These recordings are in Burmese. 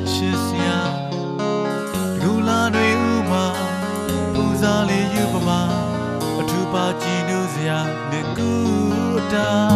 စ်ချစ်စရာဒူလာတွေဥမာပူဇာလေးယူပမာအထူးပါကြည်နူးစရာနေကူတာ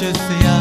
precious young.